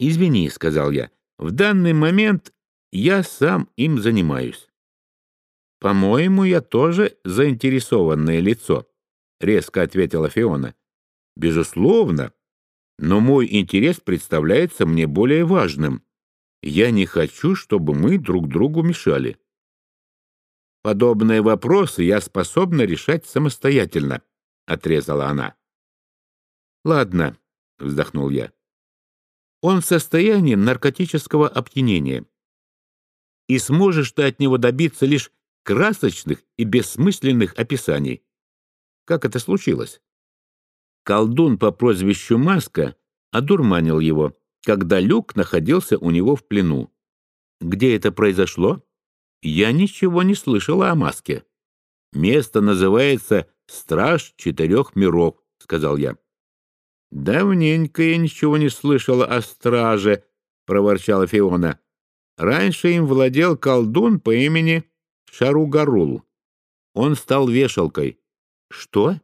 «Извини», — сказал я, — «в данный момент я сам им занимаюсь». «По-моему, я тоже заинтересованное лицо», — резко ответила Фиона. «Безусловно, но мой интерес представляется мне более важным. Я не хочу, чтобы мы друг другу мешали». «Подобные вопросы я способна решать самостоятельно», — отрезала она. «Ладно», — вздохнул я. «Он в состоянии наркотического опьянения. И сможешь ты от него добиться лишь красочных и бессмысленных описаний. Как это случилось? Колдун по прозвищу Маска одурманил его, когда Люк находился у него в плену. Где это произошло? Я ничего не слышала о Маске. Место называется «Страж четырех миров», — сказал я. «Давненько я ничего не слышала о страже», — проворчала Фиона. «Раньше им владел колдун по имени Шаругарул. Он стал вешалкой». «Что?»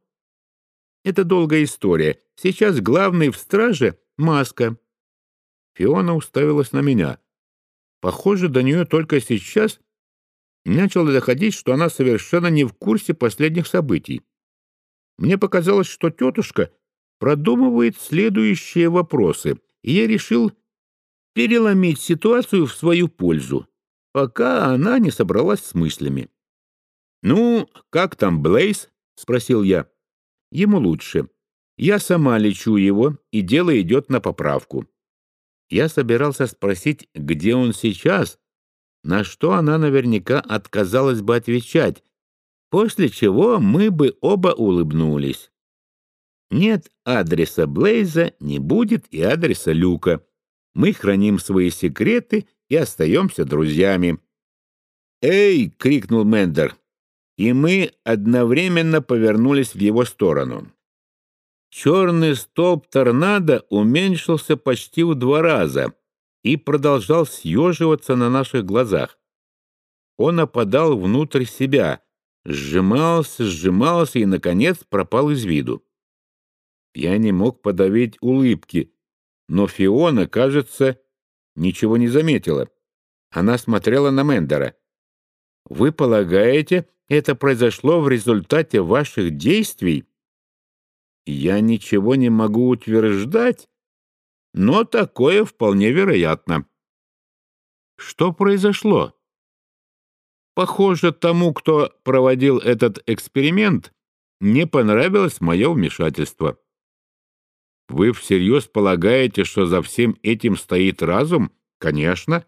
«Это долгая история. Сейчас главный в страже — маска». Фиона уставилась на меня. Похоже, до нее только сейчас начало доходить, что она совершенно не в курсе последних событий. Мне показалось, что тетушка продумывает следующие вопросы, и я решил переломить ситуацию в свою пользу, пока она не собралась с мыслями. «Ну, как там Блейз?» — спросил я. «Ему лучше. Я сама лечу его, и дело идет на поправку». Я собирался спросить, где он сейчас, на что она наверняка отказалась бы отвечать, после чего мы бы оба улыбнулись. Нет адреса Блейза, не будет и адреса Люка. Мы храним свои секреты и остаемся друзьями. «Эй!» — крикнул Мендер. И мы одновременно повернулись в его сторону. Черный столб торнадо уменьшился почти в два раза и продолжал съеживаться на наших глазах. Он опадал внутрь себя, сжимался, сжимался и, наконец, пропал из виду. Я не мог подавить улыбки, но Фиона, кажется, ничего не заметила. Она смотрела на Мендера. «Вы полагаете, это произошло в результате ваших действий?» «Я ничего не могу утверждать, но такое вполне вероятно». «Что произошло?» «Похоже, тому, кто проводил этот эксперимент, не понравилось мое вмешательство». Вы всерьез полагаете, что за всем этим стоит разум? Конечно.